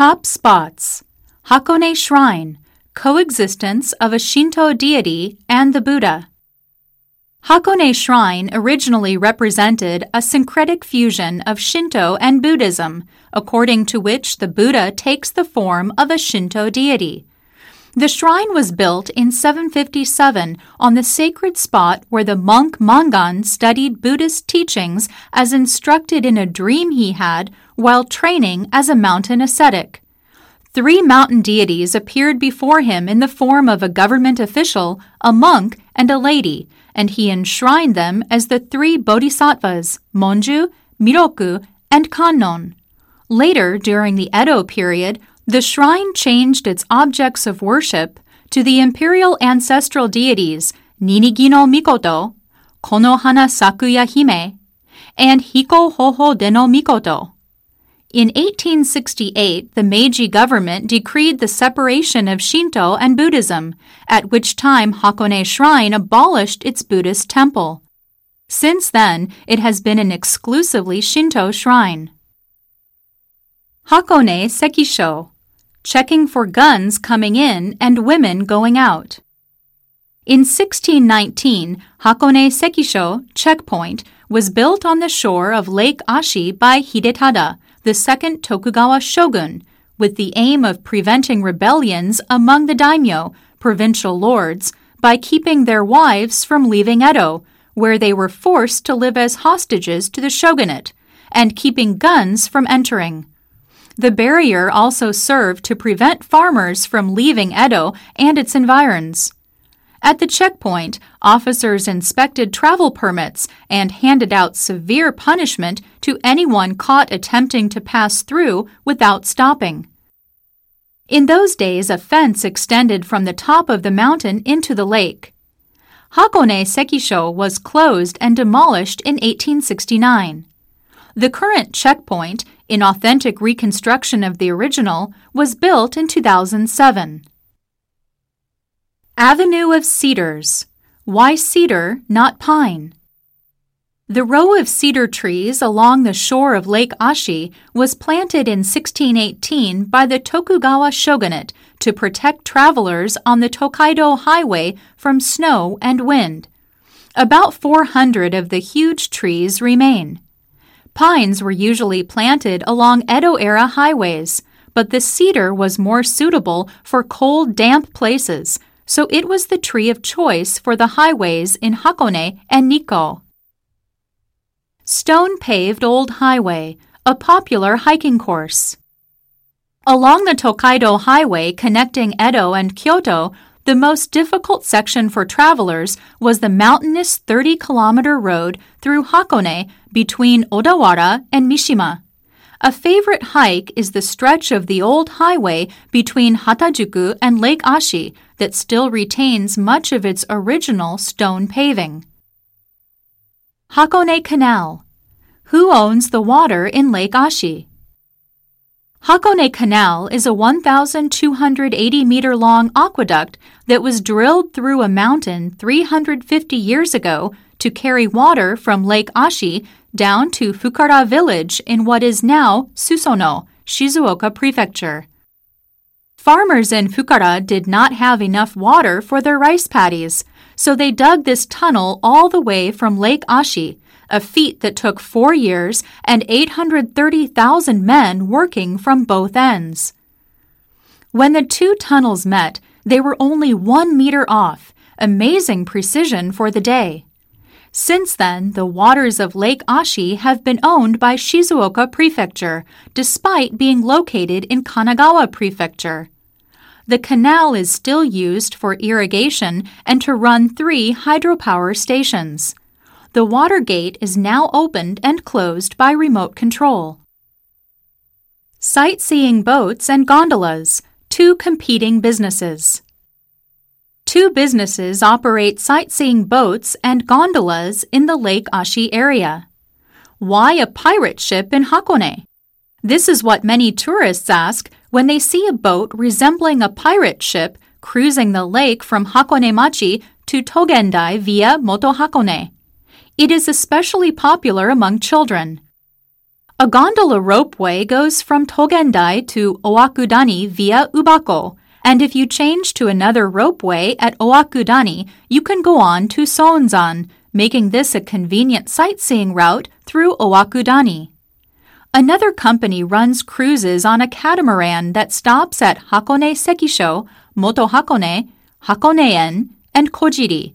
Top spots Hakone Shrine, coexistence of a Shinto deity and the Buddha. Hakone Shrine originally represented a syncretic fusion of Shinto and Buddhism, according to which the Buddha takes the form of a Shinto deity. The shrine was built in 757 on the sacred spot where the monk Mangan studied Buddhist teachings as instructed in a dream he had while training as a mountain ascetic. Three mountain deities appeared before him in the form of a government official, a monk, and a lady, and he enshrined them as the three bodhisattvas, Monju, Miroku, and Kannon. Later, during the Edo period, the shrine changed its objects of worship to the imperial ancestral deities Ninigi no Mikoto, Konohana Sakuya Hime, and Hiko Hoho Deno Mikoto. In 1868, the Meiji government decreed the separation of Shinto and Buddhism, at which time Hakone Shrine abolished its Buddhist temple. Since then, it has been an exclusively Shinto shrine. Hakone Sekisho checking for guns coming in and women going out. In 1619, Hakone Sekisho checkpoint was built on the shore of Lake Ashi by Hidetada, the second Tokugawa shogun, with the aim of preventing rebellions among the daimyo, provincial lords, by keeping their wives from leaving Edo, where they were forced to live as hostages to the shogunate, and keeping guns from entering. The barrier also served to prevent farmers from leaving Edo and its environs. At the checkpoint, officers inspected travel permits and handed out severe punishment to anyone caught attempting to pass through without stopping. In those days, a fence extended from the top of the mountain into the lake. Hakone Sekisho was closed and demolished in 1869. The current checkpoint, an authentic reconstruction of the original, was built in 2007. Avenue of Cedars. Why cedar, not pine? The row of cedar trees along the shore of Lake Ashi was planted in 1618 by the Tokugawa shogunate to protect travelers on the Tokaido Highway from snow and wind. About 400 of the huge trees remain. Pines were usually planted along Edo era highways, but the cedar was more suitable for cold, damp places so it was the tree of choice for the highways in Hakone and Nikko. Stone paved Old Highway, a popular hiking course. Along the Tokaido Highway connecting Edo and Kyoto, the most difficult section for travelers was the mountainous 30 kilometer road through Hakone between Odawara and Mishima. A favorite hike is the stretch of the old highway between Hatajuku and Lake Ashi that still retains much of its original stone paving. Hakone Canal. Who owns the water in Lake Ashi? Hakone Canal is a 1,280 meter long aqueduct that was drilled through a mountain 350 years ago to carry water from Lake Ashi down to Fukara village in what is now Susono, Shizuoka Prefecture. Farmers in Fukara did not have enough water for their rice paddies, so they dug this tunnel all the way from Lake Ashi, a feat that took four years and 830,000 men working from both ends. When the two tunnels met, they were only one meter off, amazing precision for the day. Since then, the waters of Lake Ashi have been owned by Shizuoka Prefecture, despite being located in Kanagawa Prefecture. The canal is still used for irrigation and to run three hydropower stations. The water gate is now opened and closed by remote control. Sightseeing boats and gondolas, two competing businesses. Two businesses operate sightseeing boats and gondolas in the Lake Ashi area. Why a pirate ship in Hakone? This is what many tourists ask when they see a boat resembling a pirate ship cruising the lake from Hakone Machi to Togendai via Moto Hakone. It is especially popular among children. A gondola ropeway goes from Togendai to Owakudani via Ubako, and if you change to another ropeway at Owakudani, you can go on to Sounzan, making this a convenient sightseeing route through Owakudani. Another company runs cruises on a catamaran that stops at Hakone Sekisho, Moto Hakone, Hakone-en, and Kojiri.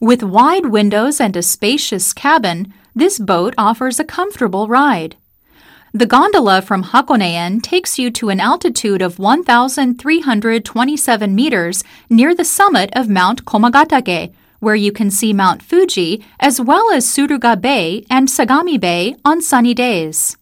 With wide windows and a spacious cabin, this boat offers a comfortable ride. The gondola from Hakone-en takes you to an altitude of 1,327 meters near the summit of Mount Komagatake, where you can see Mount Fuji as well as Suruga Bay and Sagami Bay on sunny days.